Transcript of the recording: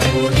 I'm